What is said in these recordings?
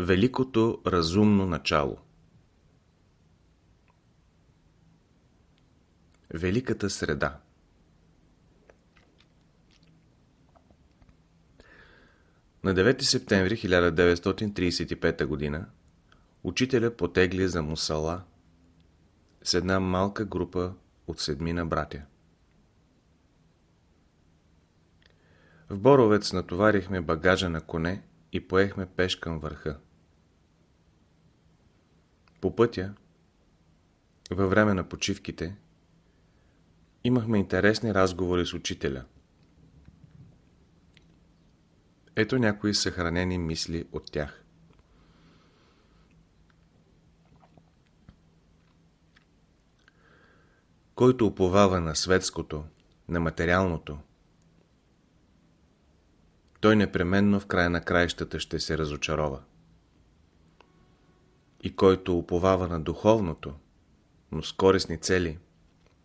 Великото разумно начало Великата среда На 9 септември 1935 г. учителя потегли за Мусала с една малка група от седмина братя. В Боровец натоварихме багажа на коне и поехме пеш към върха. По пътя, във време на почивките, имахме интересни разговори с учителя. Ето някои съхранени мисли от тях. Който уповава на светското, на материалното, той непременно в края на краищата ще се разочарова. И който уповава на духовното, но с корисни цели,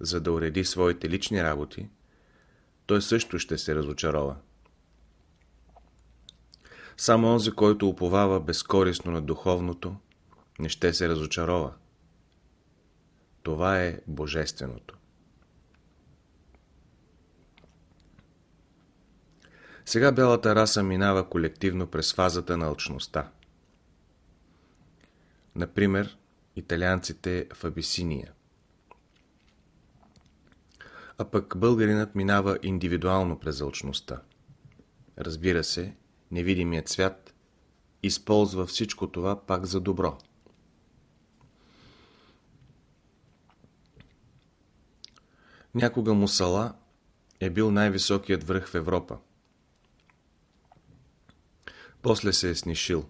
за да уреди своите лични работи, той също ще се разочарова. Само онзи, който уповава безкорисно на духовното, не ще се разочарова. Това е Божественото. Сега бялата раса минава колективно през фазата на алчността. Например, италианците в Абисиния. А пък българинът минава индивидуално през алчността. Разбира се, невидимият свят използва всичко това пак за добро. Някога Мусала е бил най-високият връх в Европа. После се е снишил.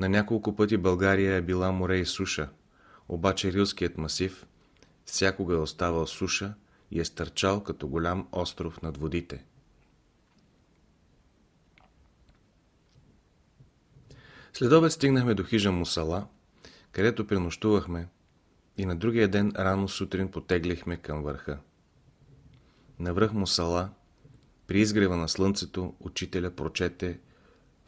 На няколко пъти България е била море и суша, обаче Рилският масив всякога е оставал суша и е стърчал като голям остров над водите. След обед стигнахме до хижа Мусала, където пренощувахме и на другия ден рано сутрин потеглихме към върха. На връх Мусала при изгрева на слънцето учителя прочете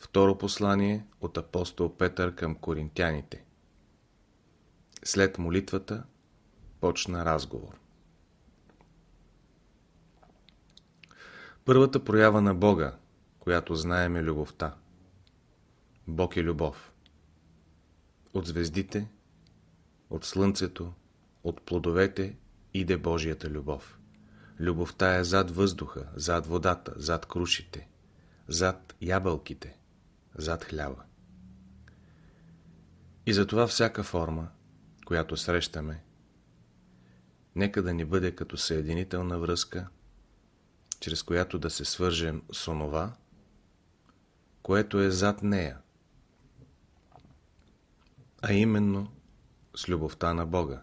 второ послание от апостол Петър към коринтяните. След молитвата почна разговор. Първата проява на Бога, която знаем е любовта. Бог е любов. От звездите, от слънцето, от плодовете иде Божията любов. Любовта е зад въздуха, зад водата, зад крушите, зад ябълките, зад хляба. И затова всяка форма, която срещаме, нека да ни бъде като съединителна връзка, чрез която да се свържем с онова, което е зад нея, а именно с любовта на Бога.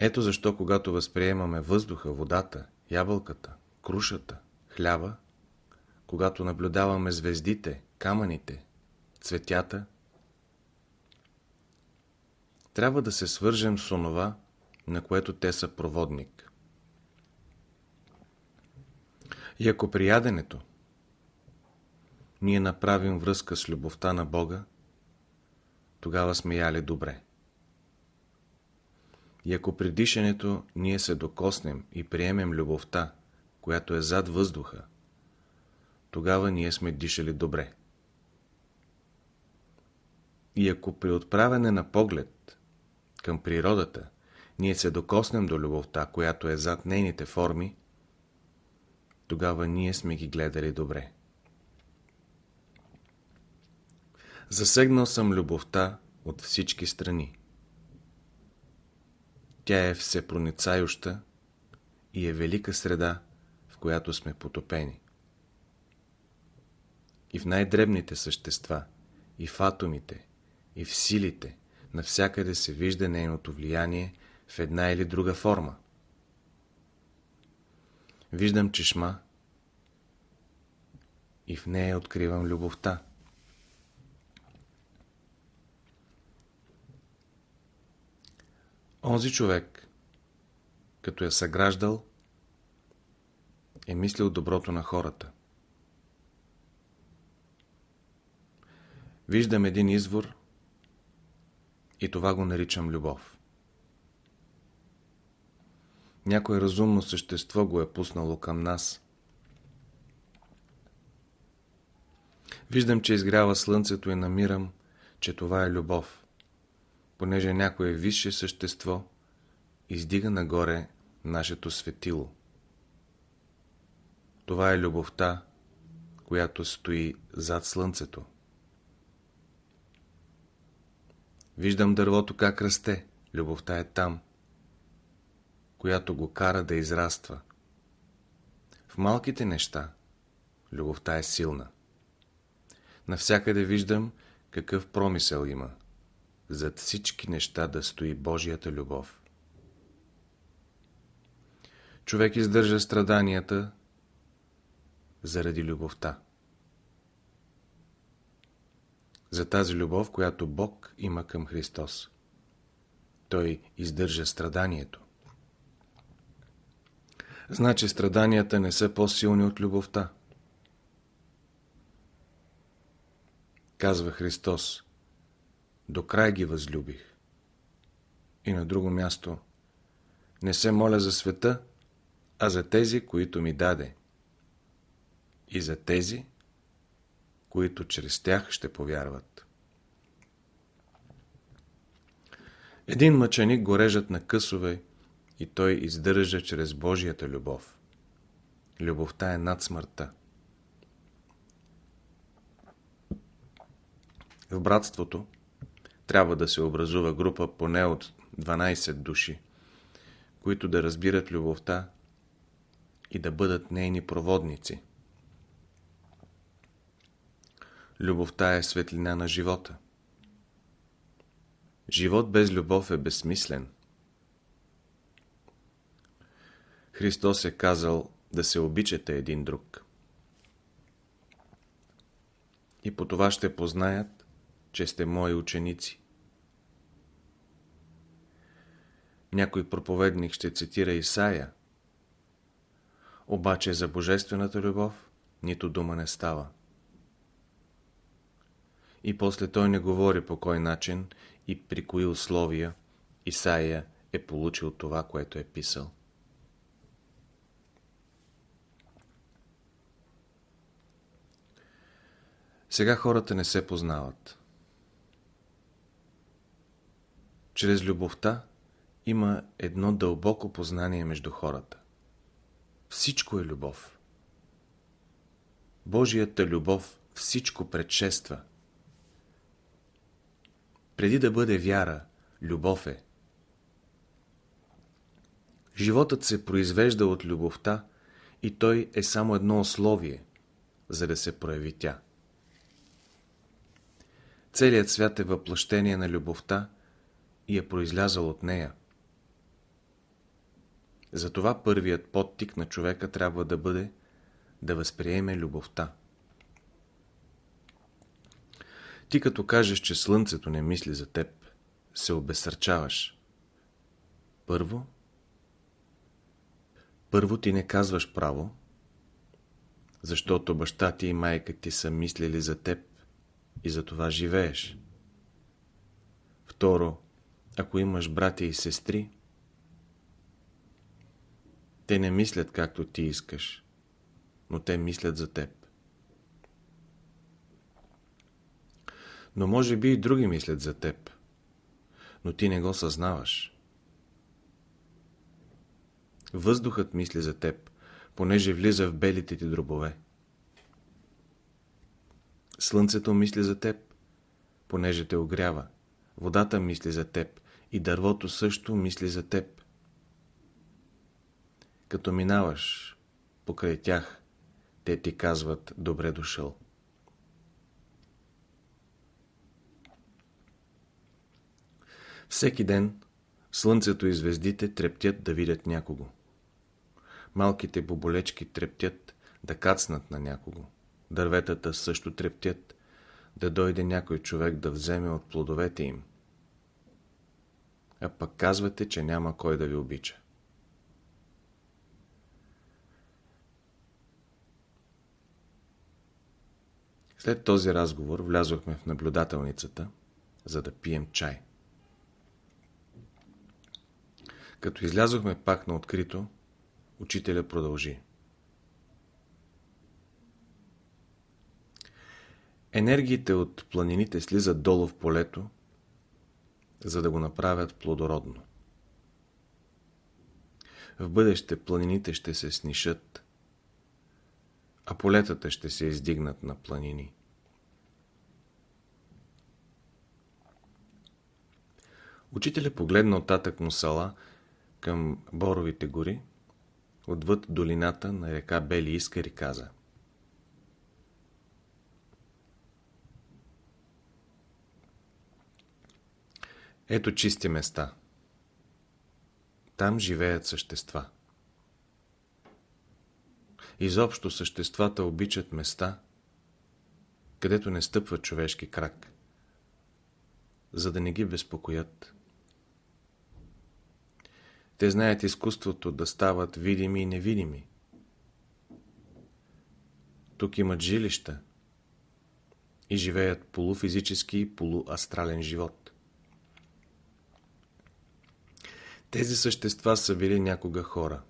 Ето защо, когато възприемаме въздуха, водата, ябълката, крушата, хляба, когато наблюдаваме звездите, камъните, цветята, трябва да се свържем с онова, на което те са проводник. И ако при яденето ние направим връзка с любовта на Бога, тогава сме яли добре. И ако при дишането ние се докоснем и приемем любовта, която е зад въздуха, тогава ние сме дишали добре. И ако при отправяне на поглед към природата ние се докоснем до любовта, която е зад нейните форми, тогава ние сме ги гледали добре. Засегнал съм любовта от всички страни. Тя е всепроницающа и е велика среда, в която сме потопени. И в най-дребните същества, и в атомите, и в силите, навсякъде се вижда нейното влияние в една или друга форма. Виждам чешма и в нея откривам любовта. Онзи човек, като е съграждал, е мислил доброто на хората. Виждам един извор и това го наричам любов. Някое разумно същество го е пуснало към нас. Виждам, че изгрява слънцето и намирам, че това е любов, понеже някое висше същество издига нагоре нашето светило. Това е любовта, която стои зад слънцето. Виждам дървото как расте. Любовта е там, която го кара да израства. В малките неща любовта е силна. Навсякъде виждам какъв промисъл има. Зад всички неща да стои Божията любов. Човек издържа страданията заради любовта. За тази любов, която Бог има към Христос. Той издържа страданието. Значи страданията не са по-силни от любовта. Казва Христос, до край ги възлюбих. И на друго място, не се моля за света, а за тези, които ми даде. И за тези, които чрез тях ще повярват. Един мъченик го режат на късове и той издържа чрез Божията любов. Любовта е над смъртта. В братството трябва да се образува група поне от 12 души, които да разбират любовта и да бъдат нейни проводници. Любовта е светлина на живота. Живот без любов е безсмислен. Христос е казал да се обичате един друг. И по това ще познаят, че сте мои ученици. Някой проповедник ще цитира Исаия, обаче за божествената любов нито дума не става. И после той не говори по кой начин и при кои условия Исаия е получил това, което е писал. Сега хората не се познават. Чрез любовта има едно дълбоко познание между хората. Всичко е любов. Божията любов всичко предшества. Преди да бъде вяра, любов е. Животът се произвежда от любовта и той е само едно условие, за да се прояви тя. Целият свят е въплъщение на любовта и е произлязал от нея. Затова първият подтик на човека трябва да бъде да възприеме любовта. Ти като кажеш, че слънцето не мисли за теб, се обесърчаваш. Първо, първо ти не казваш право, защото баща ти и майка ти са мислили за теб и за това живееш. Второ, ако имаш братя и сестри, те не мислят както ти искаш, но те мислят за теб. Но може би и други мислят за теб, но ти не го съзнаваш. Въздухът мисли за теб, понеже влиза в белите ти дробове. Слънцето мисли за теб, понеже те огрява. Водата мисли за теб и дървото също мисли за теб. Като минаваш покрай тях, те ти казват добре дошъл. Всеки ден слънцето и звездите трептят да видят някого. Малките боболечки трептят да кацнат на някого. Дърветата също трептят да дойде някой човек да вземе от плодовете им. А пък казвате, че няма кой да ви обича. След този разговор влязохме в наблюдателницата, за да пием чай. Като излязохме пак на открито, учителя продължи. Енергиите от планините слизат долу в полето, за да го направят плодородно. В бъдеще планините ще се снишат, а полетата ще се издигнат на планини. Учителя погледна оттатък Мусала към Боровите гори, отвъд долината на река Бели Искър и каза – Ето чисти места. Там живеят същества. Изобщо съществата обичат места, където не стъпва човешки крак, за да не ги безпокоят. Те знаят изкуството да стават видими и невидими. Тук имат жилища и живеят полуфизически и полуастрален живот. Тези същества са били някога хора.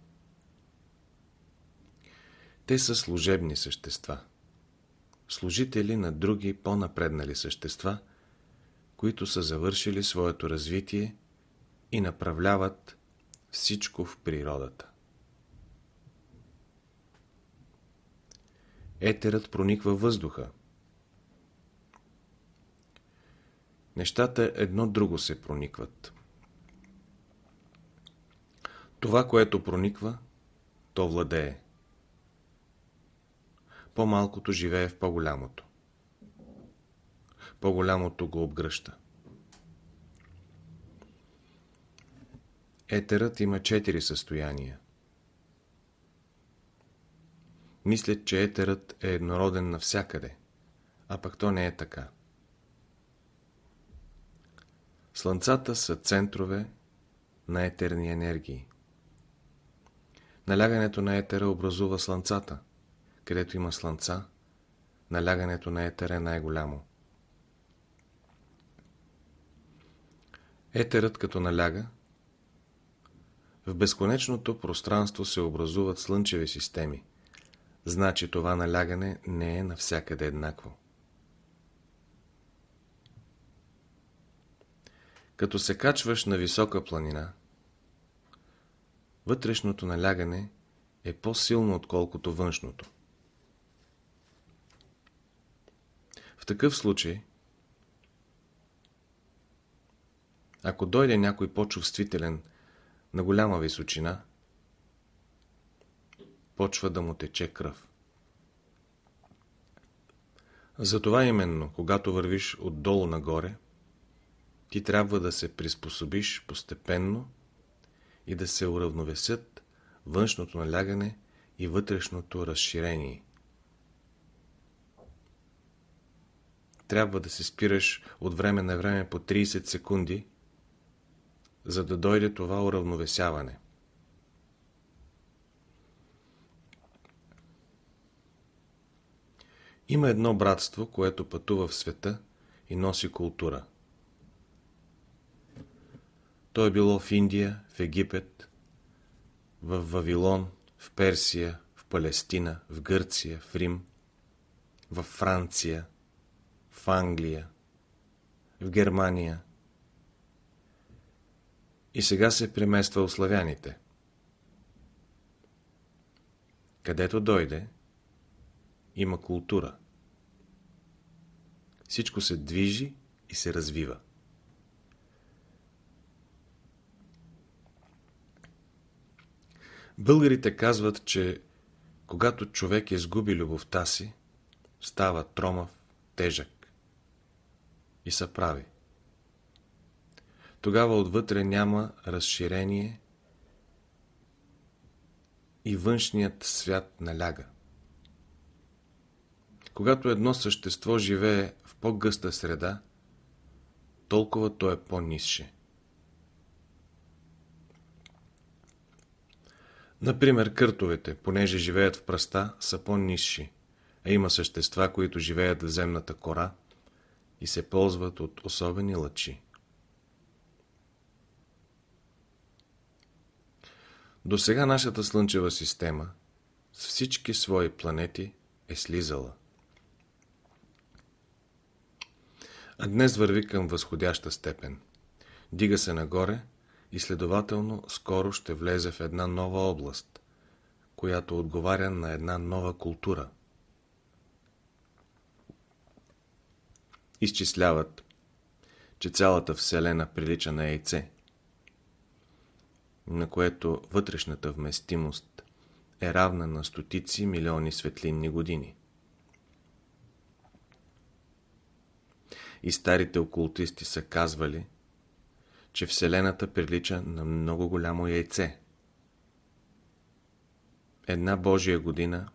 Те са служебни същества. Служители на други по-напреднали същества, които са завършили своето развитие и направляват всичко в природата. Етерът прониква въздуха. Нещата едно друго се проникват. Това, което прониква, то владее. По-малкото живее в по-голямото. По-голямото го обгръща. Етерът има четири състояния. Мислят, че етерът е еднороден навсякъде, а пък то не е така. Слънцата са центрове на етерни енергии. Налягането на етера образува слънцата. Където има слънца, налягането на етера е най-голямо. Етерът като наляга, в безконечното пространство се образуват слънчеви системи. Значи това налягане не е навсякъде еднакво. Като се качваш на висока планина, вътрешното налягане е по-силно отколкото външното. В такъв случай, ако дойде някой по-чувствителен на голяма височина, почва да му тече кръв. Затова именно, когато вървиш отдолу нагоре, ти трябва да се приспособиш постепенно и да се уравновесят външното налягане и вътрешното разширение. Трябва да се спираш от време на време по 30 секунди, за да дойде това уравновесяване. Има едно братство, което пътува в света и носи култура. То е било в Индия, в Египет, в Вавилон, в Персия, в Палестина, в Гърция, в Рим, в Франция, в Англия, в Германия. И сега се премества у славяните. Където дойде, има култура. Всичко се движи и се развива. Българите казват, че когато човек изгуби любовта си, става тромав, тежък и са прави. Тогава отвътре няма разширение и външният свят наляга. Когато едно същество живее в по-гъста среда, толкова то е по-нисше. Например, къртовете, понеже живеят в пръста, са по-низши, а има същества, които живеят в земната кора и се ползват от особени лъчи. До сега нашата Слънчева система с всички свои планети е слизала. А днес върви към възходяща степен. Дига се нагоре и следователно скоро ще влезе в една нова област, която отговаря на една нова култура. Изчисляват, че цялата Вселена прилича на яйце, на което вътрешната вместимост е равна на стотици милиони светлинни години. И старите окултисти са казвали, че Вселената прилича на много голямо яйце. Една Божия година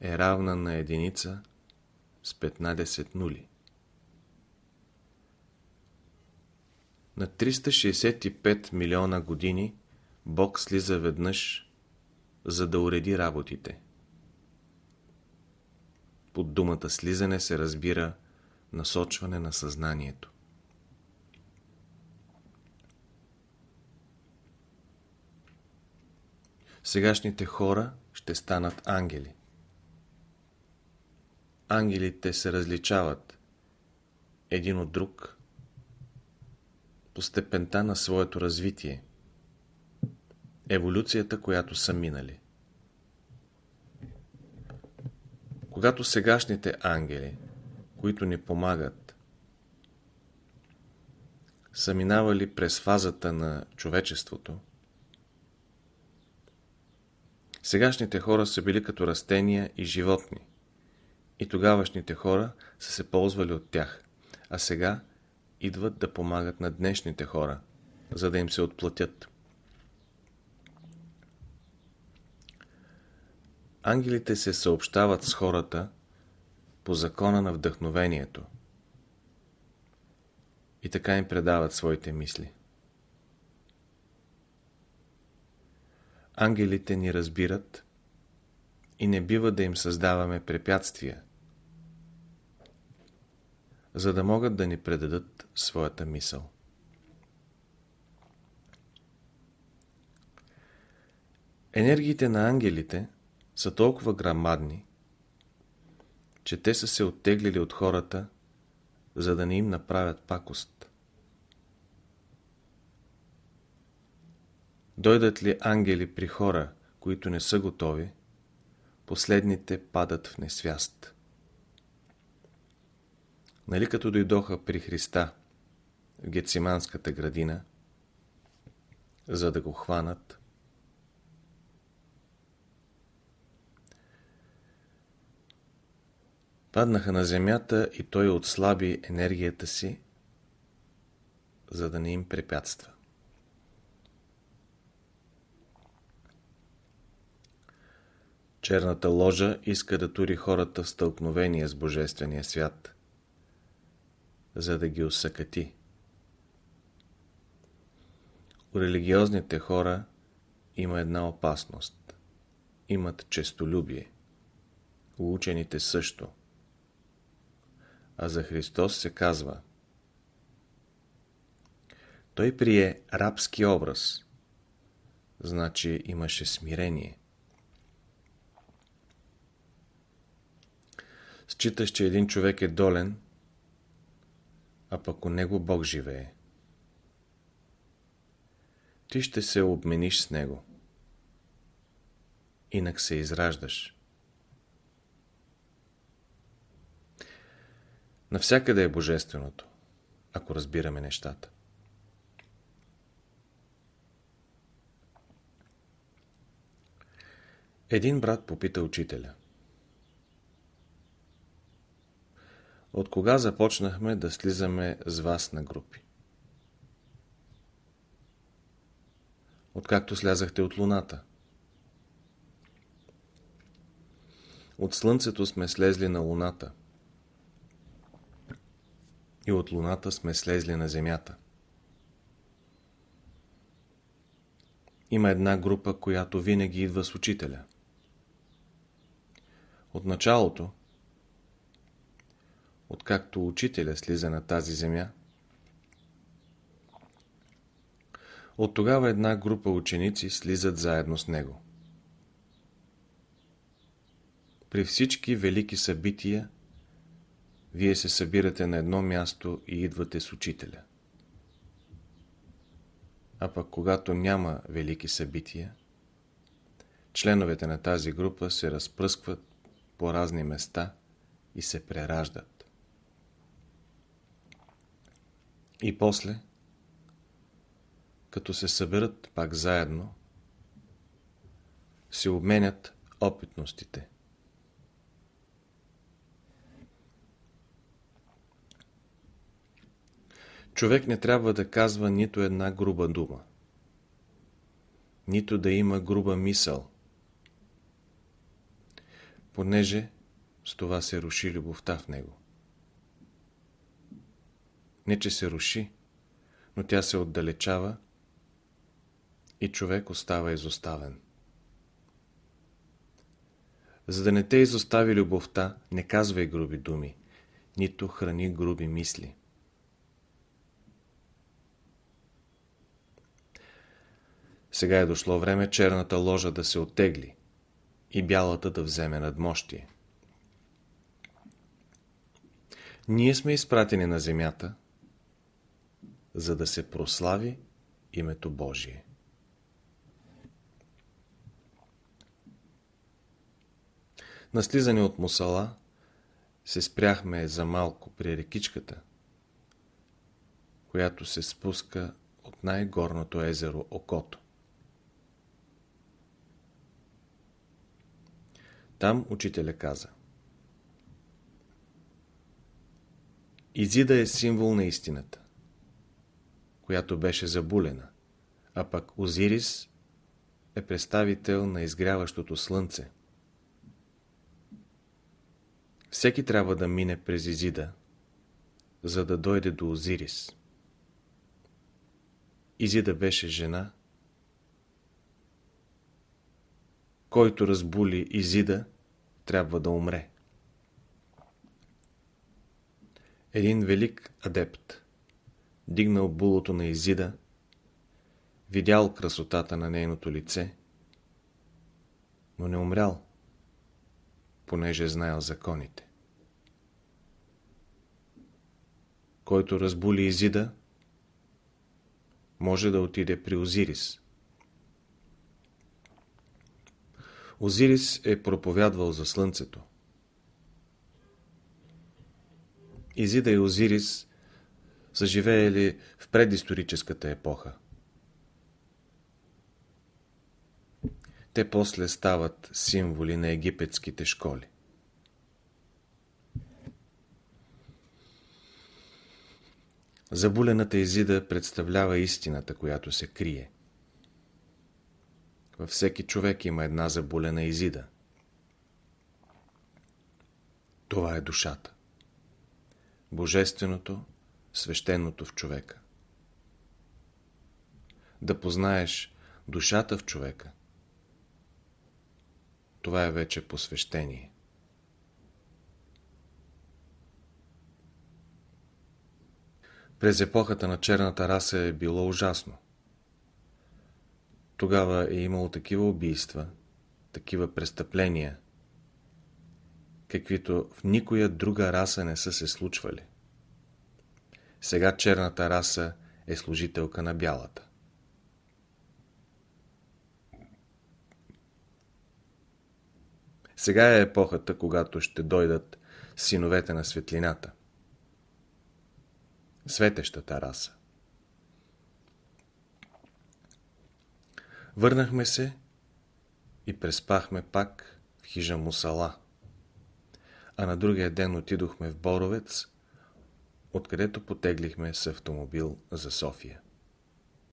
е равна на единица с 15 нули. На 365 милиона години Бог слиза веднъж, за да уреди работите. Под думата слизане се разбира насочване на съзнанието. Сегашните хора ще станат ангели. Ангелите се различават един от друг степента на своето развитие, еволюцията, която са минали. Когато сегашните ангели, които ни помагат, са минавали през фазата на човечеството, Сегашните хора са били като растения и животни. И тогавашните хора са се ползвали от тях. А сега идват да помагат на днешните хора, за да им се отплатят. Ангелите се съобщават с хората по закона на вдъхновението и така им предават своите мисли. Ангелите ни разбират и не бива да им създаваме препятствия, за да могат да ни предадат своята мисъл. Енергиите на ангелите са толкова грамадни, че те са се оттеглили от хората, за да не им направят пакост. Дойдат ли ангели при хора, които не са готови, последните падат в несвяст. Нали като дойдоха при Христа в Гециманската градина, за да го хванат, паднаха на земята и той отслаби енергията си, за да не им препятства. Черната ложа иска да тури хората в стълкновение с Божествения свят, за да ги усъкати. У религиозните хора има една опасност. Имат честолюбие. У учените също. А за Христос се казва Той прие рабски образ, значи имаше смирение. Считаш, че един човек е долен, а пък у него Бог живее. Ти ще се обмениш с него. Инак се израждаш. Навсякъде е Божественото, ако разбираме нещата. Един брат попита учителя. От кога започнахме да слизаме с вас на групи? Откакто слязахте от Луната. От Слънцето сме слезли на Луната. И от Луната сме слезли на Земята. Има една група, която винаги идва с учителя. От началото, откакто учителя слиза на тази земя, от тогава една група ученици слизат заедно с него. При всички велики събития вие се събирате на едно място и идвате с учителя. А пък когато няма велики събития, членовете на тази група се разпръскват по разни места и се прераждат. И после, като се съберат пак заедно, се обменят опитностите. Човек не трябва да казва нито една груба дума, нито да има груба мисъл, понеже с това се руши любовта в него. Не, че се руши, но тя се отдалечава и човек остава изоставен. За да не те изостави любовта, не казвай груби думи, нито храни груби мисли. Сега е дошло време черната ложа да се оттегли и бялата да вземе надмощие. Ние сме изпратени на земята, за да се прослави името Божие. На слизане от Мусала се спряхме за малко при рекичката, която се спуска от най-горното езеро Окото. Там учителя каза Изида е символ на истината, която беше забулена, а пък Озирис е представител на изгряващото слънце. Всеки трябва да мине през Изида, за да дойде до Озирис. Изида беше жена, който разбули Изида, трябва да умре. Един велик адепт, дигнал булото на Изида, видял красотата на нейното лице, но не умрял, понеже знаел законите. Който разбули Изида, може да отиде при Озирис. Озирис е проповядвал за Слънцето. Изида и Озирис са живеели в предисторическата епоха. Те после стават символи на египетските школи. Забулената Изида представлява истината, която се крие. Във всеки човек има една заболена изида. Това е душата. Божественото, свещеното в човека. Да познаеш душата в човека. Това е вече посвещение. През епохата на черната раса е било ужасно. Тогава е имало такива убийства, такива престъпления, каквито в никоя друга раса не са се случвали. Сега черната раса е служителка на бялата. Сега е епохата, когато ще дойдат синовете на светлината. Светещата раса. Върнахме се и преспахме пак в хижа Мусала. А на другия ден отидохме в Боровец, откъдето потеглихме с автомобил за София.